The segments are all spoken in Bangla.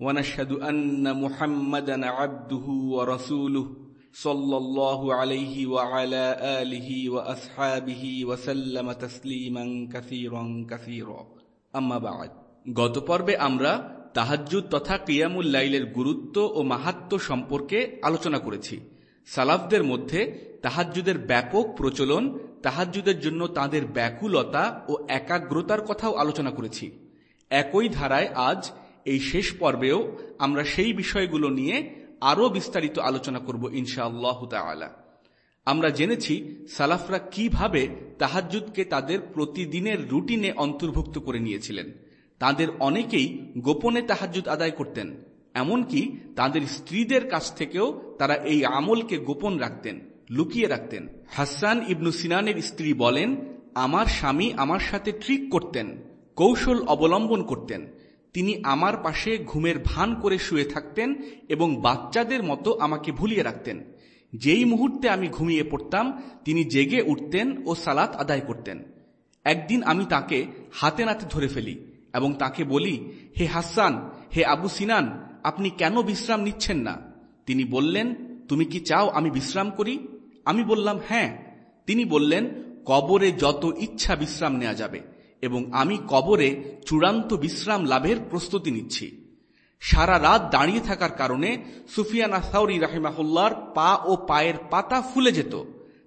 ونشهد أن محمدا عبده ورسوله صلى الله عليه وعلى آله وأصحابه وسلم تسليما كثيرا كثيرا أما بعد গত পর্বে আমরা তাহাজ্জুদ তথা কিয়ামুল লাইলের গুরুত্ব ও মাহাত্ম সম্পর্কে আলোচনা করেছি সালাফদের মধ্যে তাহাজ্জুদের ব্যাপক প্রচলন তাহাজ্জুদের জন্য তাদের ব্যাকুলতা ও একাগ্রতার কথাও আলোচনা করেছি একই ধারায় আজ এই শেষ পর্বেও আমরা সেই বিষয়গুলো নিয়ে আরও বিস্তারিত আলোচনা করব ইনশাআল্লাহ তালা আমরা জেনেছি সালাফরা কীভাবে তাহাজুদকে তাদের প্রতিদিনের রুটিনে অন্তর্ভুক্ত করে নিয়েছিলেন। তাদের অনেকেই গোপনে তাহাজুদ আদায় করতেন, এমনকি তাদের স্ত্রীদের কাছ থেকেও তারা এই আমলকে গোপন রাখতেন, লুকিয়ে রাখতেন। হাসান ইবনু সিনানের স্ত্রী বলেন, আমার স্বামী আমার সাথে ট্রিক করতেন, কৌশল অবলম্বন করতেন তিনি আমার পাশে ঘুমের ভান করে শুয়ে থাকতেন এবং বাচ্চাদের মতো আমাকে ভুলিয়ে রাখতেন। যেই মুহূর্তে আমি ঘুমিয়ে পড়তাম, তিনি জেগে উঠতেন ও সালাত আদায় করতেন। একদিন আমি তাকে হাতে নাতে ধরে ফেলি এবং তাকে বলি, হে হাসান, হে আবু সিনান, আপনি কেন বিশ্রাম নিচ্ছেন না? তিনি বললেন, তুমি কি চাও আমি বিশ্রাম করি? আমি বললাম হ্যাঁ। তিনি বললেন, কবরে যত ইচ্ছা বিশ্রাম নেওয়া যাবে। এবং আমি কবরে চূড়ান্ত বিশ্রাম লাভের প্রস্তুতি নিচ্ছি। সারা রাত দাঁড়িয়ে থাকার কারণে সুফিয়ানা সাউরি রাহিমাহুল্লার পা ও পায়ের পাতা ফুলে যেত।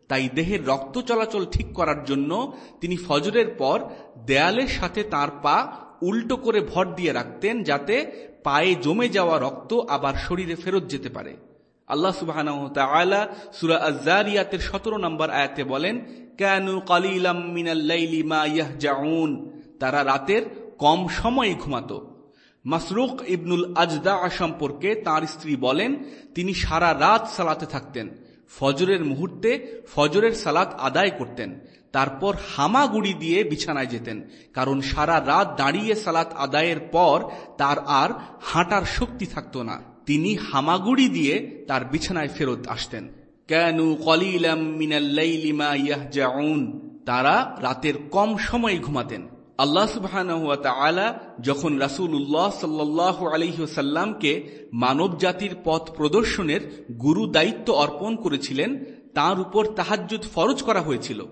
তাই দেহের রক্ত চলাচল ঠিক করার জন্য তিনি ফজরের পর দেয়ালের সাথে তার পা উল্টো করে ভর দিয়ে রাখতেন যাতে পায়ে জমে যাওয়া রক্ত আবার শরীরে ফেরত যেতে পারে। আল্লাহ সুবাহ সুরা আজারিয়াতের সতেরো নম্বর আয়াতে বলেন, কানু ইয়াহজাউন। তারা রাতের কম সময়ে ঘুমাত। মাসরুক ইবনুল আজদা সম্পর্কে তার স্ত্রী বলেন, তিনি সারা রাত সালাতে থাকতেন, ফজরের মুহূর্তে ফজরের সালাত আদায় করতেন, তারপর হামাগুড়ি দিয়ে বিছানায় যেতেন, কারণ সারা রাত দাঁড়িয়ে সালাত আদায়ের পর তার আর হাঁটার শক্তি থাকত না। তিনি হামাগুড়ি দিয়ে তার বিছানায় ফেরত আসতেন। কেন কলিলাম তারা রাতের কম সময়ে ঘুমাতেন। আল্লাহ সুবাহ যখন রাসুল উল্লাহ সাল্লাহ আলহিসাল্লামকে মানব জাতির পথ প্রদর্শনের গুরু দায়িত্ব অর্পণ করেছিলেন, তার উপর তাহাজ্জুদ ফরজ করা হয়েছিল।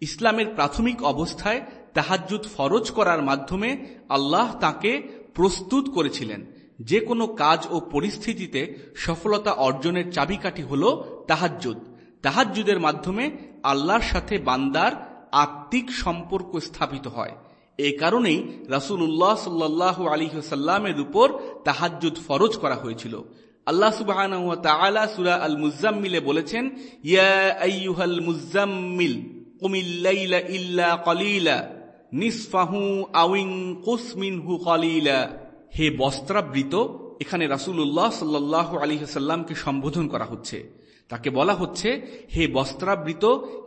ইসলামের প্রাথমিক অবস্থায় তাহাজ্জুদ ফরজ করার মাধ্যমে আল্লাহ তাকে প্রস্তুত করেছিলেন। যে কোনো কাজ ও পরিস্থিতিতে সফলতা অর্জনের চাবিকাঠি হল তাহাজ্জুদ। তাহাজ্জুদের মাধ্যমে আল্লাহর সাথে বান্দার আত্মিক সম্পর্ক স্থাপিত হয়। এ কারণেই রাসুল্লাহ সাল্লাহ সাল্লামের উপর তাহাজ্জুদ ফরজ করা হয়েছিল। আল্লাহ সুবাহ সুরা আল মুজাম্মিলে বলেছেন, ইয়া আইয়ুহাল মুজাম্মিল কুমিল্লাইলা ইল্লা কলিলা, নিসফাহু আউইং কুসমিনহু কলিলা। হে বস্ত্রাবৃত, এখানে রাসুল্লাহ সাল্লাহ আলী সাল্লামকে সম্বোধন করা হচ্ছে। তাকে বলা হচ্ছে, হে বস্ত্রাবৃত,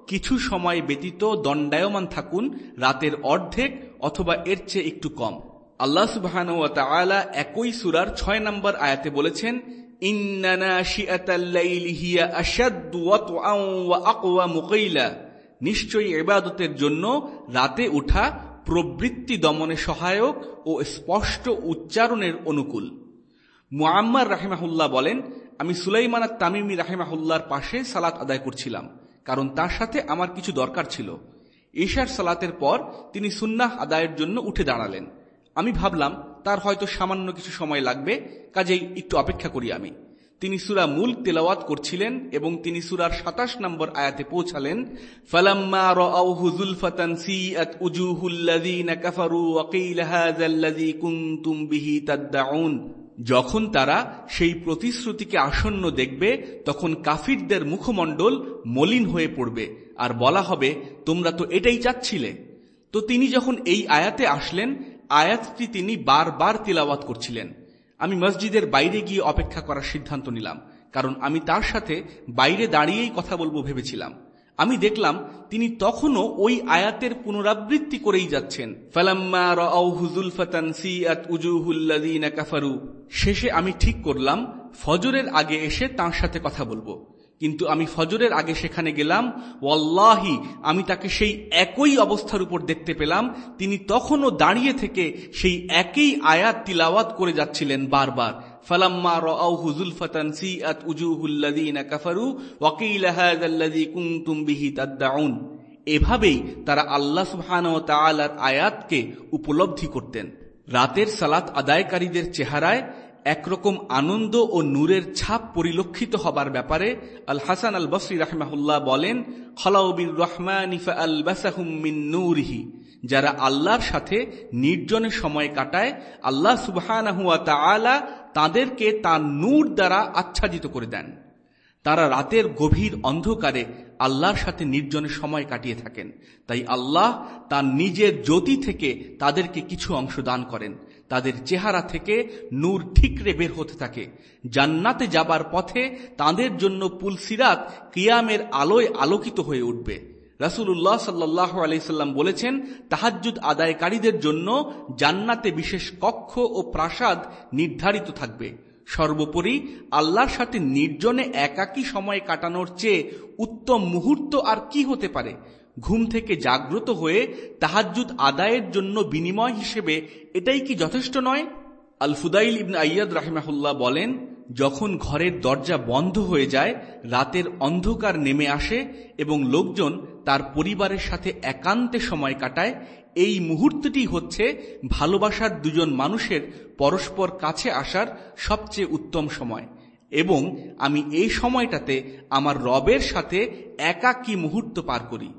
কিছু সময় ব্যতীত দণ্ডায়মান থাকুন, রাতের অর্ধেক অথবা এর চেয়ে একটু কম। আল্লাহ সুবাহ একই সুরার ছয় নম্বর আয়াতে বলেছেন নিশ্চয়ই এবাদতের জন্য রাতে উঠা প্রবৃত্তি দমনে সহায়ক ও স্পষ্ট উচ্চারণের অনুকূল। মুআম্মার রাহেমাহুল্লাহ বলেন, আমি সুলাইমানা তামিমি রাহেমাহুল্লার পাশে সালাত আদায় করছিলাম, কারণ তার সাথে আমার কিছু দরকার ছিল। ঈশার সালাতের পর তিনি সুন্নাহ আদায়ের জন্য উঠে দাঁড়ালেন। আমি ভাবলাম, তার হয়তো সামান্য কিছু সময় লাগবে, কাজেই একটু অপেক্ষা করি আমি। তিনি সুরা মূল তেলাওয়াত করছিলেন এবং তিনি সুরার সাতাশ নম্বর আয়াতে পৌঁছালেন, ফালাম্মা তাদদাউন। যখন তারা সেই প্রতিশ্রুতিকে আসন্ন দেখবে, তখন কাফিরদের মুখমণ্ডল মলিন হয়ে পড়বে আর বলা হবে, তোমরা তো এটাই চাচ্ছিলে। তো তিনি যখন এই আয়াতে আসলেন, আয়াতটি তিনি বারবার তিলাওয়াত করছিলেন। আমি মসজিদের বাইরে গিয়ে অপেক্ষা করার সিদ্ধান্ত নিলাম, কারণ আমি তার সাথে বাইরে দাঁড়িয়েই কথা বলব ভেবেছিলাম। আমি দেখলাম তিনি তখনও ওই আয়াতের পুনরাবৃত্তি করেই যাচ্ছেন। শেষে আমি ঠিক করলাম, ফজরের আগে এসে তাঁর সাথে কথা বলব। কিন্তু আমি ফজরের আগে সেখানে গেলাম। ওয়াল্লাহি, আমি তাকে সেই একই অবস্থার উপর দেখতে পেলাম। তিনি তখনও দাঁড়িয়ে থেকে সেই একই আয়াত তিলাওয়াত করে যাচ্ছিলেন বারবার। এভাবেই তারা আল্লাহ সুবহানাহু আয়াতকে উপলব্ধি করতেন। রাতের সালাত আদায়কারীদের চেহারায় একরকম আনন্দ ও নূরের ছাপ পরিলক্ষিত হবার ব্যাপারে আল হাসান আল বসরি রাহমাহুল্লাহ বলেন খলাউবির রহমান আল বাসাহুমিন নূরহি। যারা আল্লাহর সাথে নির্জনের সময় কাটায়, আল্লাহ সুবহানাহুয়া তাদেরকে তার নূর দ্বারা আচ্ছাদিত করে দেন। তারা রাতের গভীর অন্ধকারে আল্লাহর সাথে নির্জনের সময় কাটিয়ে থাকেন। তাই আল্লাহ তার নিজের জ্যোতি থেকে তাদেরকে কিছু অংশ দান করেন। তাদের চেহারা থেকে নূর ঠিকরে বের হতে থাকে। জান্নাতে যাবার পথে তাদের জন্য পুলসিরাত কিয়ামের আলোয় আলোকিত হয়ে উঠবে। রাসুল্লাহ সাল্লাহ আলাইসাল্লাম বলেছেন তাহাজুদ আদায়কারীদের জন্য জান্নাতে বিশেষ কক্ষ ও প্রাসাদ নির্ধারিত থাকবে। সর্বোপরি আল্লাহর সাথে নির্জনে একাকী সময় কাটানোর চেয়ে উত্তম মুহূর্ত আর কি হতে পারে? ঘুম থেকে জাগ্রত হয়ে তাহাজুদ আদায়ের জন্য বিনিময় হিসেবে এটাই কি যথেষ্ট নয়? আল ফুদাইল ইবন আয়াদ রাহিমাহুল্লাহ বলেন, যখন ঘরের দরজা বন্ধ হয়ে যায়, রাতের অন্ধকার নেমে আসে এবং লোকজন তার পরিবারের সাথে একান্তে সময় কাটায়, এই মুহূর্তটি হচ্ছে ভালোবাসার দুজন মানুষের পরস্পর কাছে আসার সবচেয়ে উত্তম সময়। এবং আমি এই সময়টাতে আমার রবের সাথে একাকী মুহূর্ত পার করি।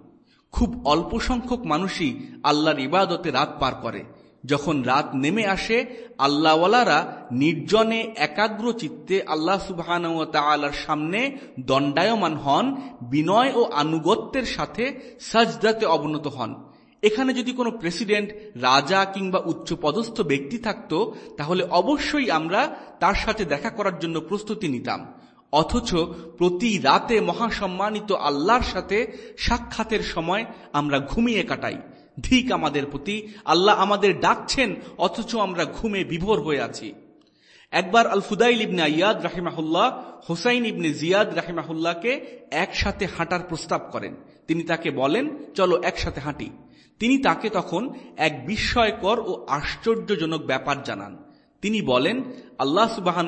খুব অল্প সংখ্যক মানুষই আল্লাহর ইবাদতে রাত পার করে। যখন রাত নেমে আসে, আল্লাহওয়ালারা নির্জনে একাগ্র চিত্তে আল্লাহ সুবাহান তালার সামনে দণ্ডায়মান হন, বিনয় ও আনুগত্যের সাথে সাজদাতে অবনত হন। এখানে যদি কোনো প্রেসিডেন্ট, রাজা কিংবা উচ্চপদস্থ ব্যক্তি থাকত, তাহলে অবশ্যই আমরা তার সাথে দেখা করার জন্য প্রস্তুতি নিতাম। অথচ প্রতি রাতে মহাসম্মানিত আল্লাহর সাথে সাক্ষাতের সময় আমরা ঘুমিয়ে কাটাই। ধিক আমাদের প্রতি, আল্লাহ আমাদের ডাকছেন, অথচ আমরা ঘুমে বিভোর হয়ে আছি। একবার আল ফুদাইল ইবনে ইয়াদ রাহিমাহুল্লাহ, হোসাইন ইবনে জিয়াদ রাহিমাহুল্লাহকে একসাথে হাঁটার প্রস্তাব করেন। তিনি তাকে বলেন, চলো একসাথে হাঁটি। তিনি তাকে তখন এক বিস্ময়কর ও আশ্চর্যজনক ব্যাপার জানান। তিনি বলেন, আল্লাহ সুবাহ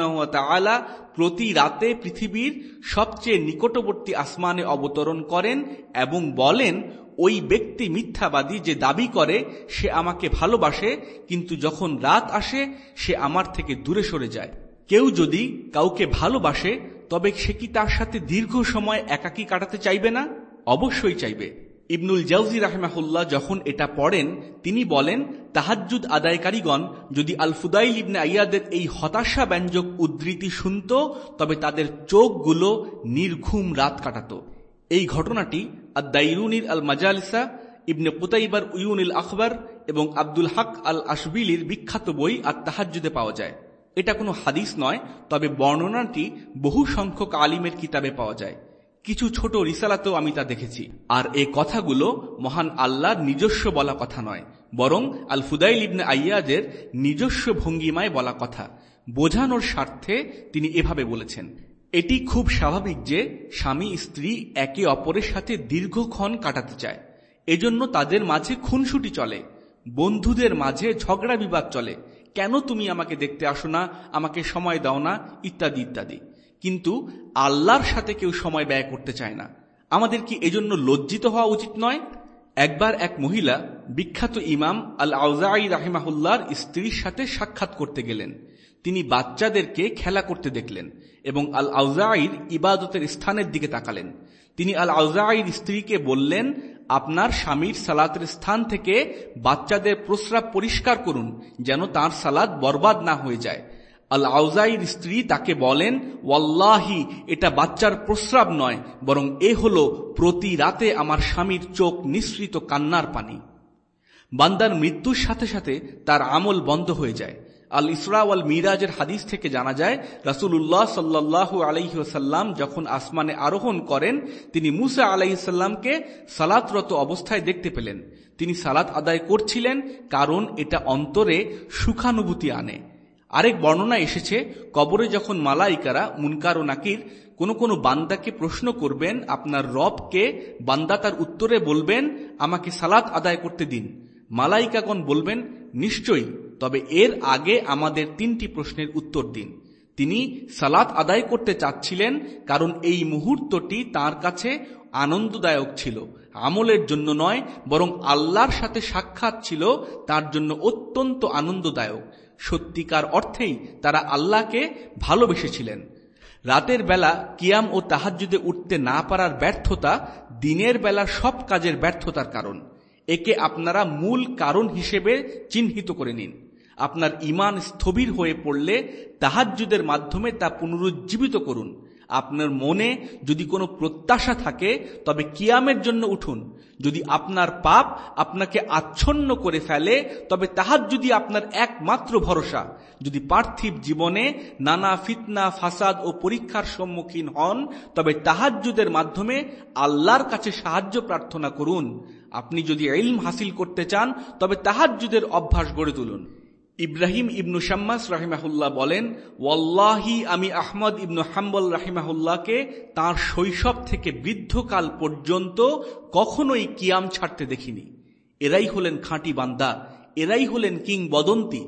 প্রতি রাতে পৃথিবীর সবচেয়ে নিকটবর্তী আসমানে অবতরণ করেন এবং বলেন, ওই ব্যক্তি মিথ্যাবাদী যে দাবি করে, সে আমাকে ভালোবাসে, কিন্তু যখন রাত আসে, সে আমার থেকে দূরে সরে যায়। কেউ যদি কাউকে ভালোবাসে, তবে সে কি তার সাথে দীর্ঘ সময় একাকী কাটাতে চাইবে না? অবশ্যই চাইবে। ইবনুল জাউজি রাহমাহুল্লাহ যখন এটা পড়েন, তিনি বলেন তাহাজুদ আদায়কারীগণ, যদি আল ফুদাইল ইবনে আইয়াদের এই হতাশা ব্যঞ্জক উদ্ধৃতি শুনত, তবে তাদের চোখগুলো নির্ঘুম রাত কাটাত। এই ঘটনাটি আদাইরুনির আল মাজালিসা ইবনে কুতাইবার উয়ুনিল আকবর এবং আব্দুল হক আল আশবিলির বিখ্যাত বই আর তাহাজুদে পাওয়া যায়। এটা কোনো হাদিস নয়, তবে বর্ণনাটি বহু সংখ্যক আলিমের কিতাবে পাওয়া যায়। কিছু ছোট রিসালাতেও আমি তা দেখেছি। আর এ কথাগুলো মহান আল্লাহর নিজস্ব বলা কথা নয়, বরং আল ফুদাইল ইবনে আইয়াদের নিজস্ব ভঙ্গিমায় বলা কথা। বোঝানোর স্বার্থে তিনি এভাবে বলেছেন, এটি খুব স্বাভাবিক যে স্বামী স্ত্রী একে অপরের সাথে দীর্ঘক্ষণ কাটাতে চায়। এজন্য তাদের মাঝে খুনসুটি চলে, বন্ধুদের মাঝে ঝগড়া বিবাদ চলে। কেন তুমি আমাকে দেখতে আসো না, আমাকে সময় দাও না? ইত্যাদি ইত্যাদি। কিন্তু আল্লাহর সাথে কেউ সময় ব্যয় করতে চায় না। আমাদের কি এজন্য লজ্জিত হওয়া উচিত নয়? একবার এক মহিলা, বিখ্যাত ইমাম আল আউজাই রাহিমাহুল্লাহর স্ত্রীর সাথে সাক্ষাৎ করতে গেলেন। তিনি বাচ্চাদেরকে খেলা করতে দেখলেন এবং আল আউজাইর ইবাদতের স্থানের দিকে তাকালেন। তিনি আল আউজাইর স্ত্রীকে বললেন, আপনার স্বামীর সালাতের স্থান থেকে বাচ্চাদের প্রস্রাব পরিষ্কার করুন, যেন তার সালাদ বরবাদ না হয়ে যায়। আল আউজাইর স্ত্রী তাকে বলেন, ওয়াল্লাহি, এটা বাচ্চার প্রস্রাব নয়, বরং এ হল প্রতি রাতে আমার স্বামীর চোখ নিঃসৃত কান্নার পানি। বান্দার মৃত্যুর সাথে সাথে তার আমল বন্ধ হয়ে যায়। আল ইসরা আল মিরাজের হাদিস থেকে জানা যায় রাসুল্লাহ সাল্লাহ আলহিহাসাল্লাম যখন আসমানে আরোহণ করেন, তিনি মুসা আলাইসাল্লামকে সালাতরত অবস্থায় দেখতে পেলেন। তিনি সালাত আদায় করছিলেন, কারণ এটা অন্তরে সুখানুভূতি আনে। আরেক বর্ণনা এসেছে, কবরে যখন মালাইকারা মুনকার ও নাকির কোনো কোনো বান্দাকে প্রশ্ন করবেন, আপনার রবকে বান্দা তার উত্তরে বলবেন, আমাকে সালাত আদায় করতে দিন। মালাইকাগণ বলবেন, নিশ্চয়ই, তবে এর আগে আমাদের তিনটি প্রশ্নের উত্তর দিন। তিনি সালাত আদায় করতে চাচ্ছিলেন, কারণ এই মুহূর্তটি তার কাছে আনন্দদায়ক ছিল। আমলের জন্য নয়, বরং আল্লাহর সাথে সাক্ষাৎ ছিল, তার জন্য অত্যন্ত আনন্দদায়ক। সত্যিকার অর্থেই তারা আল্লাহকে ভালোবেসেছিলেন। রাতের বেলা কিয়াম ও তাহাজুদে উঠতে না পারার ব্যর্থতা দিনের বেলা সব কাজের ব্যর্থতার কারণ। একে আপনারা মূল কারণ হিসেবে চিহ্নিত করে নিন। আপনার ইমান স্থবির হয়ে পড়লে তাহাজুদের মাধ্যমে তা পুনরুজ্জীবিত করুন। আপনার মনে যদি কোনো প্রত্যাশা থাকে, তবে কিয়ামের জন্য উঠুন। যদি আপনার পাপ আপনাকে আচ্ছন্ন করে ফেলে, তবে তাহার যদি আপনার একমাত্র ভরসা। যদি পার্থিব জীবনে নানা ফিতনা, ফাসাদ ও পরীক্ষার সম্মুখীন হন, তবে তাহাজুদের মাধ্যমে আল্লাহর কাছে সাহায্য প্রার্থনা করুন। আপনি যদি ইলম হাসিল করতে চান, তবে তাহাজুদের অভ্যাস গড়ে তুলুন। ইব্রাহিম ইবনু শাম্মাস রাহিমাহুল্লাহ বলেন, ওয়াল্লাহি আমি আহমদ ইবনু হাম্বল রাহিমাহুল্লাহকে তার শৈশব থেকে বৃদ্ধকাল পর্যন্ত কখনোই কিয়াম ছাড়তে দেখিনি। এরাই হলেন খাঁটি বান্দা, এরাই হলেন কিংবদন্তি।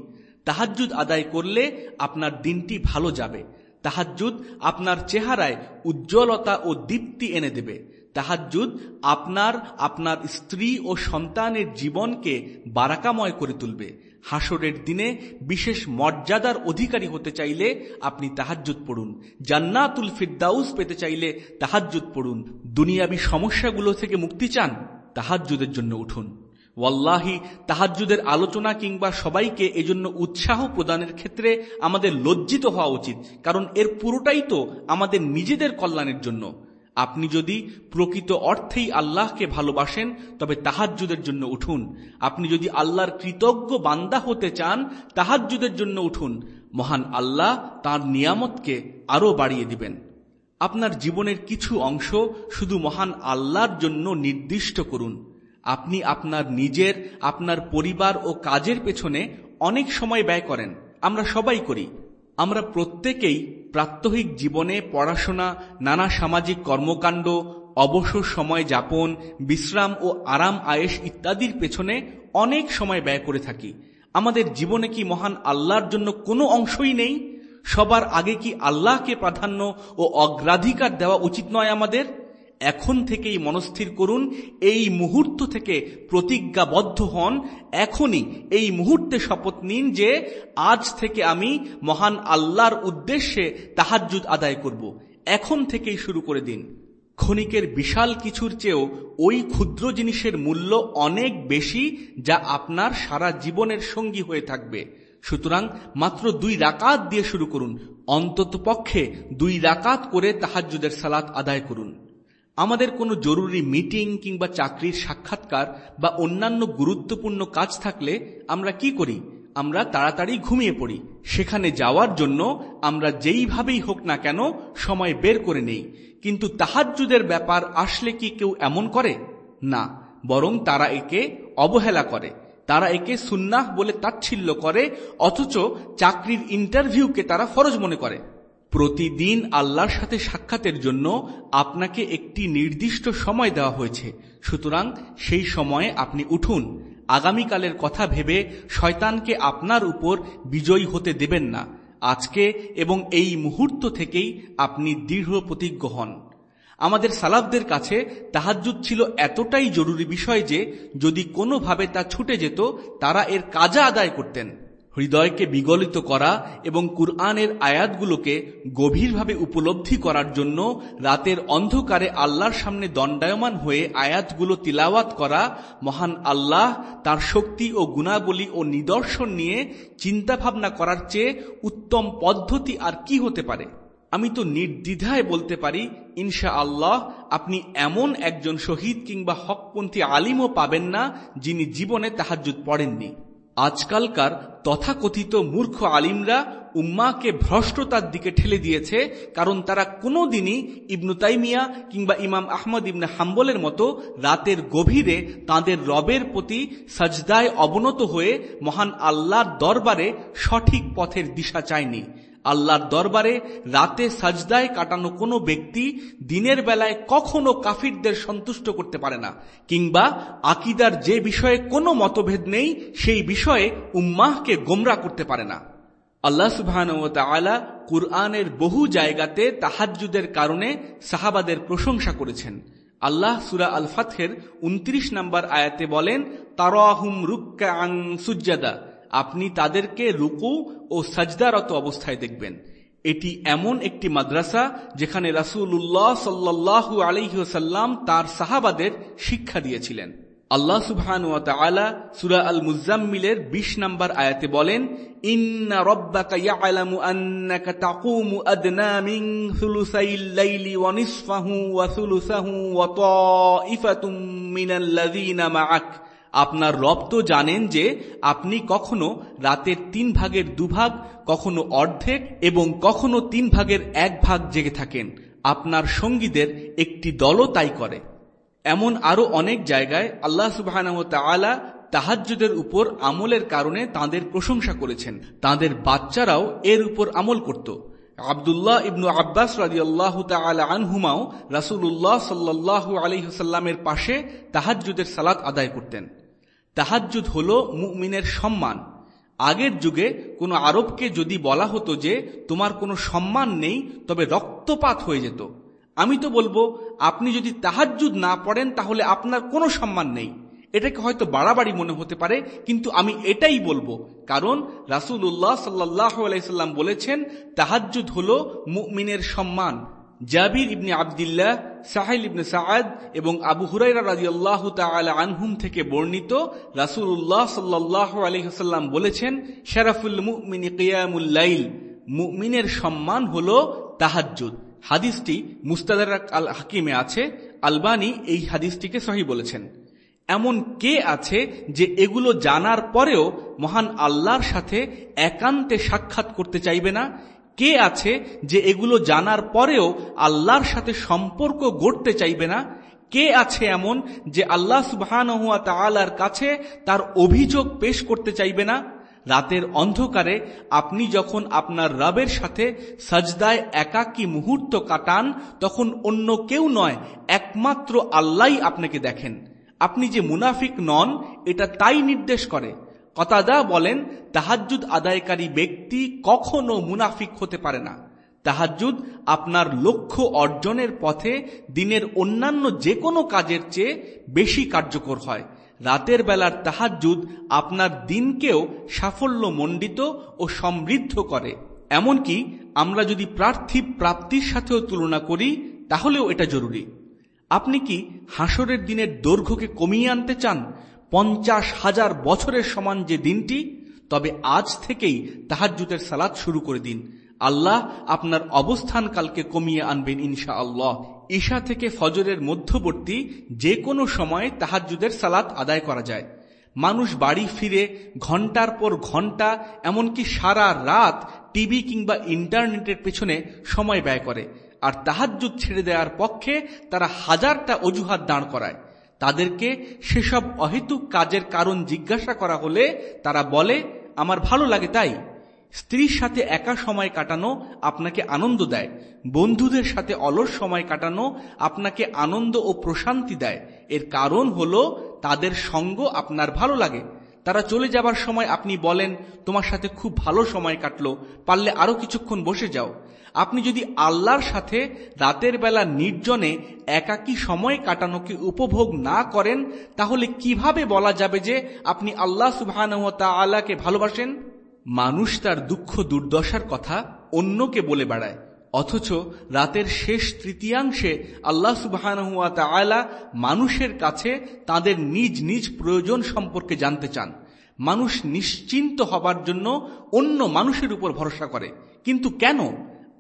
তাহাজ্জুদ আদায় করলে আপনার দিনটি ভালো যাবে। তাহাজ্জুদ আপনার চেহারায় উজ্জ্বলতা ও দীপ্তি এনে দেবে। তাহাজ্জুদ আপনার আপনার স্ত্রী ও সন্তানের জীবনকে বারাকাময় করে তুলবে। হাসরের দিনে বিশেষ মর্যাদার অধিকারী হতে চাইলে আপনি তাহাজ্জুদ পড়ুন। জান্নাতুল ফিরদাউস পেতে চাইলে তাহাজ্জুদ পড়ুন। দুনিয়াবি সমস্যাগুলো থেকে মুক্তি চান, তাহাজ্জুদের জন্য উঠুন। ওয়াল্লাহি, তাহাজ্জুদের আলোচনা কিংবা সবাইকে এজন্য উৎসাহ প্রদানের ক্ষেত্রে আমাদের লজ্জিত হওয়া উচিত, কারণ এর পুরোটাই তো আমাদের নিজেদের কল্যাণের জন্য। আপনি যদি প্রকৃত অর্থেই আল্লাহকে ভালোবাসেন, তবে তাহাজ্জুদের জন্য উঠুন। আপনি যদি আল্লাহর কৃতজ্ঞ বান্দা হতে চান, তাহাজ্জুদের জন্য উঠুন। মহান আল্লাহ তার নিয়ামতকে আরও বাড়িয়ে দিবেন। আপনার জীবনের কিছু অংশ শুধু মহান আল্লাহর জন্য নির্দিষ্ট করুন। আপনি আপনার নিজের, আপনার পরিবার ও কাজের পেছনে অনেক সময় ব্যয় করেন। আমরা সবাই করি। আমরা প্রত্যেকেই প্রাত্যহিক জীবনে পড়াশোনা, নানা সামাজিক কর্মকাণ্ড, অবসর সময় যাপন, বিশ্রাম ও আরাম আয়েস ইত্যাদির পেছনে অনেক সময় ব্যয় করে থাকি। আমাদের জীবনে কি মহান আল্লাহর জন্য কোনো অংশই নেই? সবার আগে কি আল্লাহকে প্রাধান্য ও অগ্রাধিকার দেওয়া উচিত নয় আমাদের? এখন থেকেই মনস্থির করুন, এই মুহূর্ত থেকে প্রতিজ্ঞাবদ্ধ হন, এখনই এই মুহূর্তে শপথ নিন যে আজ থেকে আমি মহান আল্লাহর উদ্দেশ্যে তাহাজুদ আদায় করব। এখন থেকেই শুরু করে দিন। ক্ষণিকের বিশাল কিছুর চেয়েও ওই ক্ষুদ্র জিনিসের মূল্য অনেক বেশি যা আপনার সারা জীবনের সঙ্গী হয়ে থাকবে। সুতরাং মাত্র দুই রাকাত দিয়ে শুরু করুন। অন্তত পক্ষে দুই রাকাত করে তাহাজুদের সালাত আদায় করুন। আমাদের কোনো জরুরি মিটিং কিংবা চাকরির সাক্ষাৎকার বা অন্যান্য গুরুত্বপূর্ণ কাজ থাকলে আমরা কি করি? আমরা তাড়াতাড়ি ঘুমিয়ে পড়ি। সেখানে যাওয়ার জন্য আমরা যেইভাবেই হোক না কেন সময় বের করে নেই। কিন্তু তাহাজুদের ব্যাপার আসলে কি কেউ এমন করে? না, বরং তারা একে অবহেলা করে। তারা একে সুন্নাহ বলে তাচ্ছিল্য করে, অথচ চাকরির ইন্টারভিউকে তারা ফরজ মনে করে। প্রতিদিন আল্লাহর সাথে সাক্ষাতের জন্য আপনাকে একটি নির্দিষ্ট সময় দেওয়া হয়েছে। সুতরাং সেই সময়ে আপনি উঠুন। আগামীকালের কথা ভেবে শয়তানকে আপনার উপর বিজয়ী হতে দেবেন না। আজকে এবং এই মুহূর্ত থেকেই আপনি দৃঢ় প্রতিজ্ঞ হন। আমাদের সালাফদের কাছে তাহাজুদ ছিল এতটাই জরুরি বিষয় যে, যদি কোনোভাবে তা ছুটে যেত, তারা এর কাজা আদায় করতেন। হৃদয়কে বিগলিত করা এবং কুরআনের আয়াতগুলোকে গভীরভাবে উপলব্ধি করার জন্য রাতের অন্ধকারে আল্লাহর সামনে দণ্ডায়মান হয়ে আয়াতগুলো তিলাওয়াত করা মহান আল্লাহ তার শক্তি ও গুণাবলী ও নিদর্শন নিয়ে চিন্তাভাবনা করার চেয়ে উত্তম পদ্ধতি আর কি হতে পারে? আমি তো নির্দ্বিধায় বলতে পারি ইনশা আল্লাহ আপনি এমন একজন শহীদ কিংবা হকপন্থী আলিমও পাবেন না যিনি জীবনে তাহাজুদ পড়েননি। আজকালকার তথাকথিত মূর্খ আলিমরা উম্মাকে ভ্রষ্টতার দিকে ঠেলে দিয়েছে, কারণ তারা কোনো দিনই ইবনু তাইমিয়া কিংবা ইমাম আহমদ ইবনে হাম্বলের মতো রাতের গভীরে তাদের রবের প্রতি সাজদায় অবনত হয়ে মহান আল্লাহর দরবারে সঠিক পথের দিশা চায়নি। আল্লাহর দরবারে রাতে সাজদায় কাটানো কোনো ব্যক্তি দিনের বেলায় কখনো কাফিরদের সন্তুষ্ট করতে পারে না, কিংবা আকিদার যে বিষয়ে কোনো মতভেদ নেই, সেই বিষয়ে উম্মাহকে গোমরা করতে পারে না। আল্লাহ সুবহান ও কুরআনের বহু জায়গাতে তাহাজুদের কারণে সাহাবাদের প্রশংসা করেছেন। আল্লাহ সুরা আল ফাতহের উনত্রিশ নম্বর আয়াতে বলেন, তারাহুম রুক্কা আং সুজাদা আপনি তাদেরকে রুকু ও সাজদারত অবস্থায় দেখবেন। এটি এমন একটি মাদ্রাসা যেখানে রাসুল্লাহ সাল্লাহু আলহ্লাম তার সাহাবাদের শিক্ষা দিয়েছিলেন। আল্লাহ সুবহান ওয়া সূরা আল মুজাম্মিলের 20 নম্বর আয়াতে বলেন, ইন্না আপনার রব তো জানেন যে আপনি কখনো রাতের তিন ভাগের দুভাগ কখনো অর্ধেক এবং কখনো তিন ভাগের এক ভাগ জেগে থাকেন। আপনার সঙ্গীদের একটি দলও তাই করে। এমন আরও অনেক জায়গায় আল্লাহ সুবাহ তাহাজ্জুদের উপর আমলের কারণে তাদের প্রশংসা করেছেন। তাদের বাচ্চারাও এর উপর আমল করত। আবদুল্লাহ ইবনু আব্বাস রাজি আল্লাহ আনহুমাও রাসুল্লাহ সাল্লাহ আলহিহসাল্লামের পাশে তাহাজ্জুদের সালাত আদায় করতেন। তাহাজ্জুদ হল মুমিনের সম্মান। আগের যুগে কোনো আরবকে যদি বলা হতো যে, তোমার কোনো সম্মান নেই, তবে রক্তপাত হয়ে যেত। আমি তো বলব, আপনি যদি তাহাজুদ না পড়েন, তাহলে আপনার কোনো সম্মান নেই। এটাকে হয়তো বাড়াবাড়ি মনে হতে পারে, কিন্তু আমি এটাই বলব। কারণ রাসুল উল্লাহ সাল্লাহ আলাইসাল্লাম বলেছেন তাহাজুদ হল মুমিনের সম্মান। জাবির ইবনে আবদিল্লাহ, সাহেল ইবনে সাদ এবং আবু হুরাইরা রাজি আল্লাহ আনহুম থেকে বর্ণিত রাসুল উল্লাহ সাল্লাহ আলহিহাল্লাম বলেছেন, শেরাফুল মুমিনী কিয়ামুল্লাইল মুমিনের সম্মান হল তাহাজুদ হাদিসটি মুস্তাদার আল হাকিমে আছে, আলবানি এই হাদিসটিকে সহি বলেছেন। এমন কে আছে যে এগুলো জানার পরেও মহান আল্লাহর সাথে একান্তে সাক্ষাৎ করতে চাইবে না কে আছে যে এগুলো জানার পরেও আল্লাহর সাথে সম্পর্ক গড়তে চাইবে না? কে আছে এমন যে আল্লাহ সুবহান তালার কাছে তার অভিযোগ পেশ করতে চাইবে না? রাতের অন্ধকারে আপনি যখন আপনার রবের সাথে সাজদায় একাকী মুহূর্ত কাটান, তখন অন্য কেউ নয়, একমাত্র আল্লাহ আপনাকে দেখেন। আপনি যে মুনাফিক নন, এটা তাই নির্দেশ করে। কতাদা বলেন তাহাজুদ আদায়কারী ব্যক্তি কখনো মুনাফিক হতে পারে না। তাহাজুদ আপনার লক্ষ্য অর্জনের পথে দিনের অন্যান্য যে কোনো কাজের চেয়ে বেশি কার্যকর হয়। রাতের বেলার তাহাজুদ আপনার দিনকেও সাফল্য মণ্ডিত ও সমৃদ্ধ করে। এমনকি আমরা যদি প্রার্থী প্রাপ্তির সাথেও তুলনা করি, তাহলেও এটা জরুরি। আপনি কি হাসরের দিনের দৈর্ঘ্যকে কমিয়ে আনতে চান? পঞ্চাশ হাজার বছরের সমান যে দিনটি, তবে আজ থেকেই তাহাজুদের সালাদ শুরু করে দিন। আল্লাহ আপনার অবস্থান কালকে কমিয়ে আনবেন ইনশা আল্লাহ ঈশা থেকে ফজরের মধ্যবর্তী যে কোনো সময় তাহাজুদের সালাত আদায় করা যায়। মানুষ বাড়ি ফিরে ঘণ্টার পর ঘণ্টা, এমনকি সারা রাত টিভি কিংবা ইন্টারনেটের পেছনে সময় ব্যয় করে। আর তাহাজুদ ছেড়ে দেওয়ার পক্ষে তারা হাজারটা অজুহাত দাঁড় করায়। তাদেরকে সেসব অহেতুক কাজের কারণ জিজ্ঞাসা করা হলে তারা বলে, আমার ভালো লাগে তাই। স্ত্রীর সাথে একা সময় কাটানো আপনাকে আনন্দ দেয়। বন্ধুদের সাথে অলস সময় কাটানো আপনাকে আনন্দ ও প্রশান্তি দেয়। এর কারণ হল তাদের সঙ্গ আপনার ভালো লাগে। তারা চলে যাবার সময় আপনি বলেন, তোমার সাথে খুব ভালো সময় কাটলো, পারলে আরও কিছুক্ষণ বসে যাও। আপনি যদি আল্লাহর সাথে রাতের বেলা নির্জনে একাকী সময় কাটানোকে উপভোগ না করেন, তাহলে কীভাবে বলা যাবে যে আপনি আল্লাহ সুবাহ আল্লাহকে ভালোবাসেন? মানুষ তার দুঃখ দুর্দশার কথা অন্যকে বলে বেড়ায়। অথচ রাতের শেষ তৃতীয়াংশে আল্লাহ সুবাহ মানুষের কাছে তাদের নিজ নিজ প্রয়োজন সম্পর্কে জানতে চান। মানুষ নিশ্চিন্ত হবার জন্য অন্য মানুষের উপর ভরসা করে। কিন্তু কেন?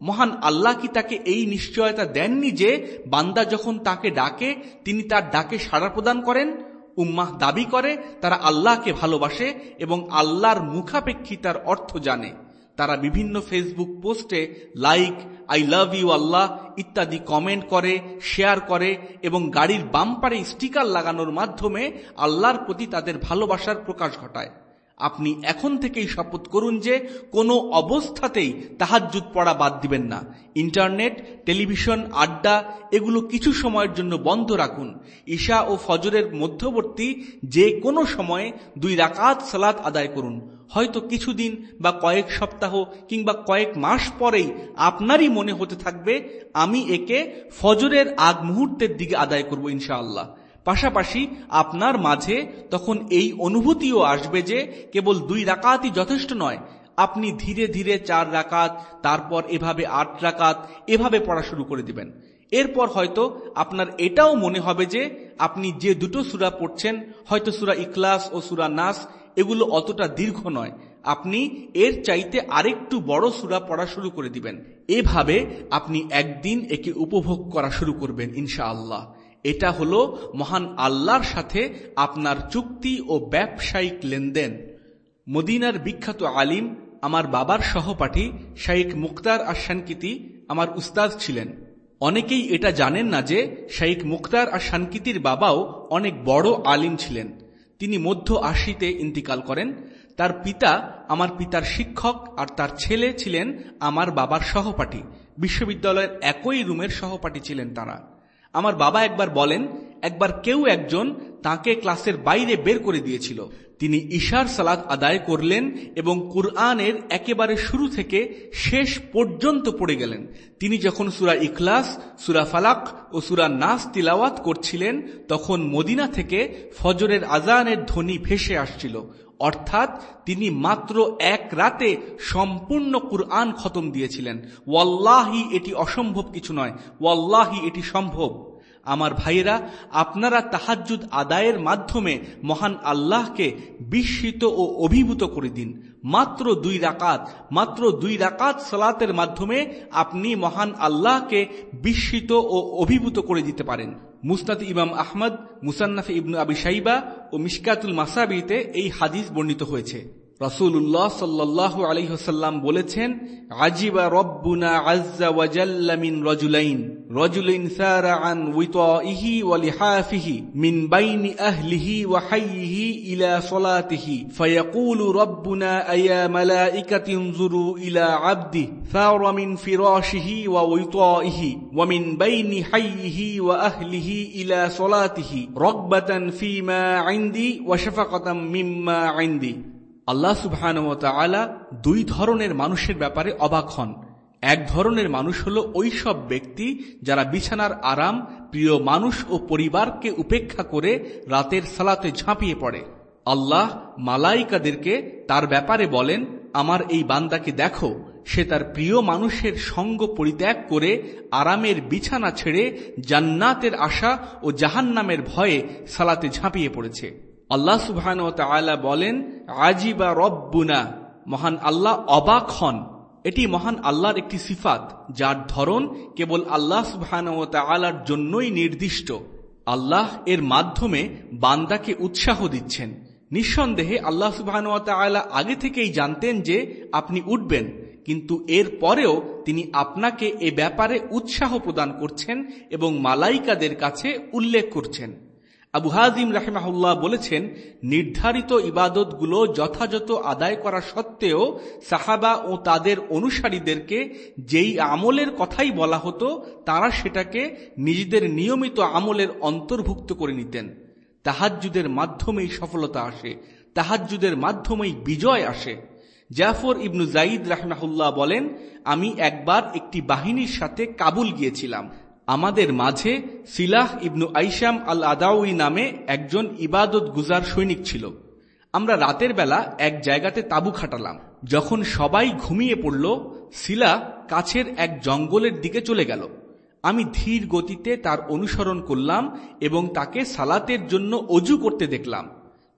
মহান আল্লাহ কি তাকে এই নিশ্চয়তা দেননি যে বান্দা যখন তাকে ডাকে, তিনি তার ডাকে সাড়া প্রদান করেন? উম্মাহ দাবি করে, তারা আল্লাহকে ভালোবাসে এবং আল্লাহর মুখাপেক্ষিতার অর্থ জানে। তারা বিভিন্ন ফেসবুক পোস্টে like I love you Allah ইত্যাদি কমেন্ট করে শেয়ার করে এবং গাড়ির বাম্পারে স্টিকার লাগানোর মাধ্যমে আল্লাহর প্রতি তাদের ভালোবাসার প্রকাশ ঘটায়। আপনি এখন থেকেই শপথ করুন যে কোনো অবস্থাতেই তাহাজুদ পড়া বাদ দিবেন না। ইন্টারনেট, টেলিভিশন, আড্ডা, এগুলো কিছু সময়ের জন্য বন্ধ রাখুন। ঈশা ও ফজরের মধ্যবর্তী যে কোনো সময়ে দুই রাকাত সালাত আদায় করুন। হয়তো কিছুদিন বা কয়েক সপ্তাহ কিংবা কয়েক মাস পরেই আপনারই মনে হতে থাকবে, আমি একে ফজরের আগ মুহূর্তের দিকে আদায় করব ইনশাআল্লাহ। পাশাপাশি আপনার মাঝে তখন এই অনুভূতিও আসবে যে কেবল দুই রাকাতই যথেষ্ট নয়, আপনি ধীরে ধীরে চার রাকাত, তারপর এভাবে আট রাকাত, এভাবে পড়া শুরু করে দিবেন। এরপর হয়তো আপনার এটাও মনে হবে যে আপনি যে দুটো সুরা পড়ছেন, হয়তো সুরা ইকলাস ও সুরা নাস, এগুলো অতটা দীর্ঘ নয়। আপনি এর চাইতে আরেকটু বড় সুরা পড়া শুরু করে দিবেন। এভাবে আপনি একদিন একে উপভোগ করা শুরু করবেন, ইনশাআল্লাহ। এটা হলো মহান আল্লাহর সাথে আপনার চুক্তি ও ব্যবসায়িক লেনদেন। মদিনার বিখ্যাত আলিম আমার বাবার সহপাঠী শাইখ মুক্তার আশানকিতি আমার উস্তাদ ছিলেন। অনেকেই এটা জানেন না যে শাইখ মুক্তার আশানকিতির বাবাও অনেক বড় আলিম ছিলেন। তিনি মধ্য আশিতে ইন্তিকাল করেন। তার পিতা আমার পিতার শিক্ষক আর তার ছেলে ছিলেন আমার বাবার সহপাঠী। বিশ্ববিদ্যালয়ের একই রুমের সহপাঠী ছিলেন তারা। আমার বাবা একবার বলেন একবার কেউ একজন তাকে ক্লাসের বাইরে বের করে দিয়েছিল। তিনি ঈশার সালাদ আদায় করলেন এবং কুরআনের একেবারে শুরু থেকে শেষ পর্যন্ত পড়ে গেলেন। তিনি যখন সুরা ইখলাস, সুরা ফালাক ও সুরা নাস তিলাওয়াত করছিলেন, তখন মদিনা থেকে ফজরের আজানের ধ্বনি ভেসে আসছিল। অর্থাৎ তিনি মাত্র এক রাতে সম্পূর্ণ কুরআন খতম দিয়েছিলেন। ওয়াল্লাহি, এটি অসম্ভব কিছু নয়। ওয়াল্লাহি, এটি সম্ভব। আমার ভাইয়েরা, আপনারা তাহাজুদ আদায়ের মাধ্যমে মহান আল্লাহকে বিস্মিত ও অভিভূত করে দিন। মাত্র দুই রাকাত, মাত্র দুই রাকাত সালাতের মাধ্যমে আপনি মহান আল্লাহকে বিস্মিত ও অভিভূত করে দিতে পারেন। মুস্তাদ ইমাম আহমদ, মুসান্নাফে ইবনু আবি সাইবা ও মিসকাতুল মাসাবিতে এই হাদিস বর্ণিত হয়েছে। রসুল্লাহ সাল্লাহ আলহিহসাল্লাম বলেছেন, আজিবা রব্বুনা আজ্জা ওয়াজাল্লা মিন রজুলাইন। রজুলাইন সারা আন উইতাইহি ওয়া লিহাফিহি মিন বাইনি আহলিহি ওয়া হাইয়িহি ইলা সলাতিহি। ফায়াকুলু রব্বুনা আয়া মালাইকাতিন যুরু ইলা আবদি। সারা মিন ফিরাশিহি ওয়া উইতাইহি ওয়া মিন বাইনি হাইয়িহি ওয়া আহলিহি ইলা সলাতিহি। রগবাতান ফীমা ইনদি ওয়া শাফাকাতাম মিম্মা ইনদি আল্লাহ সুবহান দুই ধরনের মানুষের ব্যাপারে অবাক হন। এক ধরনের মানুষ হল ওই সব ব্যক্তি যারা বিছানার আরাম, প্রিয় মানুষ ও পরিবারকে উপেক্ষা করে রাতের সালাতে ঝাঁপিয়ে পড়ে। আল্লাহ মালাইকাদেরকে তার ব্যাপারে বলেন, আমার এই বান্দাকে দেখো, সে তার প্রিয় মানুষের সঙ্গ পরিত্যাগ করে আরামের বিছানা ছেড়ে জান্নাতের আশা ও জাহান্নামের ভয়ে সালাতে ঝাঁপিয়ে পড়েছে। আল্লাহ সুবহান ও তালা বলেন, আজিবা রব্বুনা। মহান আল্লাহ অবাক হন। এটি মহান আল্লাহর একটি সিফাত, যার ধরন কেবল আল্লাহ সুবহান ও তালার জন্যই নির্দিষ্ট। আল্লাহ এর মাধ্যমে বান্দাকে উৎসাহ দিচ্ছেন। নিঃসন্দেহে আল্লাহ সুবহান ও তালা আগে থেকেই জানতেন যে আপনি উঠবেন, কিন্তু এর পরেও তিনি আপনাকে এ ব্যাপারে উৎসাহ প্রদান করছেন এবং মালাইকাদের কাছে উল্লেখ করছেন। আবু হাজিম রাহেমাহুল্লাহ বলেছেন, নির্ধারিত ইবাদতগুলো যথাযথ আদায় করা সত্ত্বেও সাহাবা ও তাদের অনুসারীদেরকে যেই আমলের কথাই বলা হতো, তারা সেটাকে নিজেদের নিয়মিত আমলের অন্তর্ভুক্ত করে নিতেন। তাহাজুদের মাধ্যমেই সফলতা আসে তাহাজুদের মাধ্যমেই বিজয় আসে। জাফর ইবনু জাইদ রাহমাহুল্লাহ বলেন, আমি একবার একটি বাহিনীর সাথে কাবুল গিয়েছিলাম আমাদের মাঝে সিলাহ ইবনু আইসাম আল আদাউই নামে একজন ইবাদত গুজার সৈনিক ছিল। আমরা রাতের বেলা এক জায়গাতে তাবু খাটালাম। যখন সবাই ঘুমিয়ে পড়ল সিলা কাছের এক জঙ্গলের দিকে চলে গেল। আমি ধীর গতিতে তার অনুসরণ করলাম এবং তাকে সালাতের জন্য অজু করতে দেখলাম।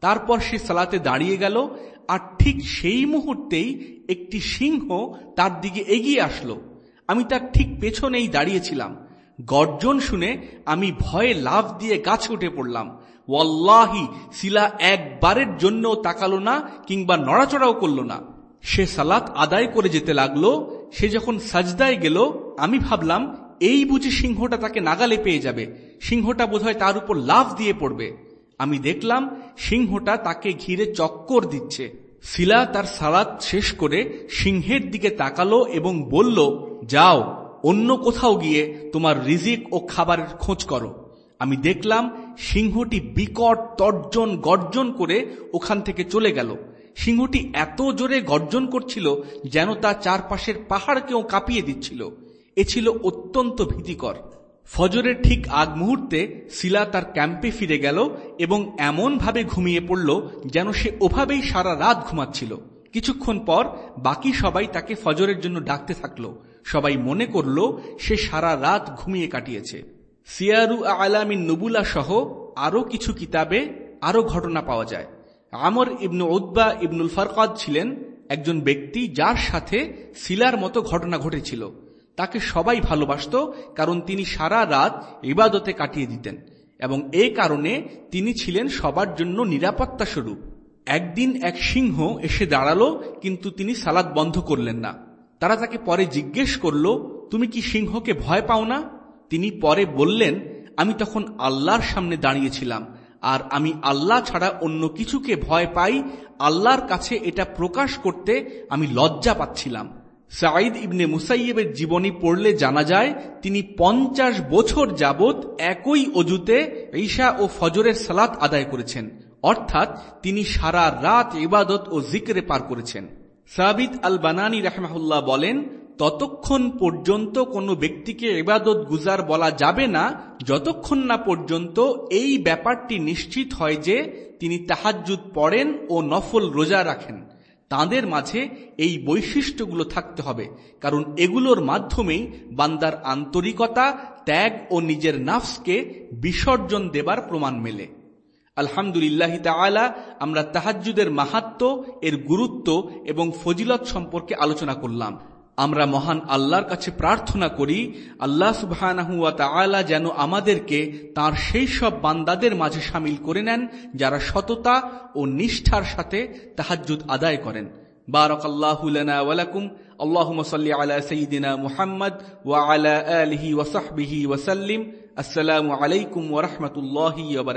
তারপর সে সালাতে দাঁড়িয়ে গেল আর ঠিক সেই মুহূর্তেই একটি সিংহ তার দিকে এগিয়ে আসলো। আমি তার ঠিক পেছনেই দাঁড়িয়েছিলাম। গর্জন শুনে আমি ভয়ে লাভ দিয়ে গাছে উঠে পড়লাম। ওয়াল্লাহি, শিলা একবারের জন্য তাকালো না কিংবা নড়াচড়াও করল না। সে সালাত আদায় করে যেতে লাগল, সে যখন সাজদায় গেল, আমি ভাবলাম, এই বুঝি সিংহটা তাকে নাগালে পেয়ে যাবে। সিংহটা বোধহয় তার উপর লাভ দিয়ে পড়বে। আমি দেখলাম, সিংহটা তাকে ঘিরে চক্কর দিচ্ছে। শিলা তার সালাত শেষ করে সিংহের দিকে তাকালো এবং বলল, যাও। অন্য কোথাও গিয়ে তোমার রিজিক ও খাবারের খোঁজ করো। আমি দেখলাম সিংহটি বিকট তর্জন গর্জন করে ওখান থেকে চলে গেল। সিংহটি এত জোরে গর্জন করছিল যেন তা চারপাশের পাহাড়কেও কাঁপিয়ে দিচ্ছিল। এ ছিল অত্যন্ত ভীতিকর। ফজরের ঠিক আগ মুহূর্তে শিলা তার ক্যাম্পে ফিরে গেল এবং এমনভাবে ঘুমিয়ে পড়ল যেন সে ওভাবেই সারা রাত ঘুমাচ্ছিল। কিছুক্ষণ পর বাকি সবাই তাকে ফজরের জন্য ডাকতে থাকল। সবাই মনে করল সে সারা রাত ঘুমিয়ে কাটিয়েছে। সিয়ারু আলামিন নবুলা সহ আরও কিছু কিতাবে আরও ঘটনা পাওয়া যায়। আমর ইবনু উদ্বা ইবনুল ফারকাদ ছিলেন একজন ব্যক্তি যার সাথে শিলার মতো ঘটনা ঘটেছিল। তাকে সবাই ভালোবাসত কারণ তিনি সারা রাত ইবাদতে কাটিয়ে দিতেন এবং এ কারণে তিনি ছিলেন সবার জন্য নিরাপত্তা স্বরূপ একদিন এক সিংহ এসে দাঁড়াল কিন্তু তিনি সালাদ বন্ধ করলেন না। তারা তাকে পরে জিজ্ঞেস করল, তুমি কি সিংহকে ভয় পাও না? তিনি পরে বললেন, আমি তখন আল্লাহর সামনে দাঁড়িয়েছিলাম, আর আমি আল্লাহ ছাড়া অন্য কিছুকে ভয় পাই। আল্লাহর কাছে এটা প্রকাশ করতে আমি লজ্জা পাচ্ছিলাম। সাঈদ ইবনে মুসাইয়েবের জীবনী পড়লে জানা যায়, তিনি পঞ্চাশ বছর যাবৎ একই অজুতে ঈশা ও ফজরের সালাত আদায় করেছেন। অর্থাৎ তিনি সারা রাত ইবাদত ও জিকরে পার করেছেন। সাবিদ আল বানানি রাহমাহুল্লাহ বলেন, ততক্ষণ পর্যন্ত কোনো ব্যক্তিকে ইবাদত গুজার বলা যাবে না, যতক্ষণ না পর্যন্ত এই ব্যাপারটি নিশ্চিত হয় যে তিনি তাহাজ্জুদ পড়েন ও নফল রোজা রাখেন। তাদের মাঝে এই বৈশিষ্ট্যগুলো থাকতে হবে, কারণ এগুলোর মাধ্যমেই বান্দার আন্তরিকতা, ত্যাগ ও নিজের নাফসকে বিসর্জন দেবার প্রমাণ মেলে। আলহামদুলিল্লাহ তালা আমরা তাহাজ্জুদের মাহাত্ম, এর গুরুত্ব এবং ফজিলত সম্পর্কে আলোচনা করলাম। আমরা মহান আল্লাহর কাছে প্রার্থনা করি, আল্লাহ সুবাহ যেন আমাদেরকে তার সেই সব বান্দাদের মাঝে সামিল করে নেন, যারা সততা ও নিষ্ঠার সাথে তাহাজ্জুদ আদায় করেন। বারক আল্লাহম সাল্লি আলা সঈদিনা মুহাম্মদ ওয়া আলা আলহি ওয়াসাহবিহি ওয়াসাল্লিম আসসালামু আলাইকুম ওরহমতুল্লাহ